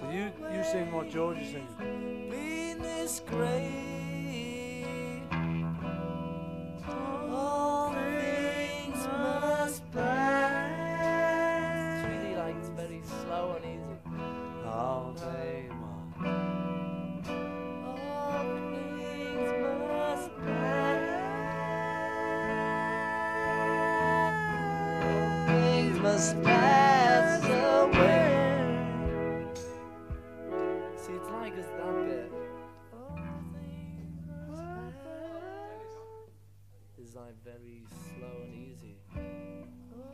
So you you sing what George is singing. been this great. All things must pass. It's really like it's very slow and easy. All they must. All things must pass. All things must pass See, it's like it's that bit. It's like very slow and easy.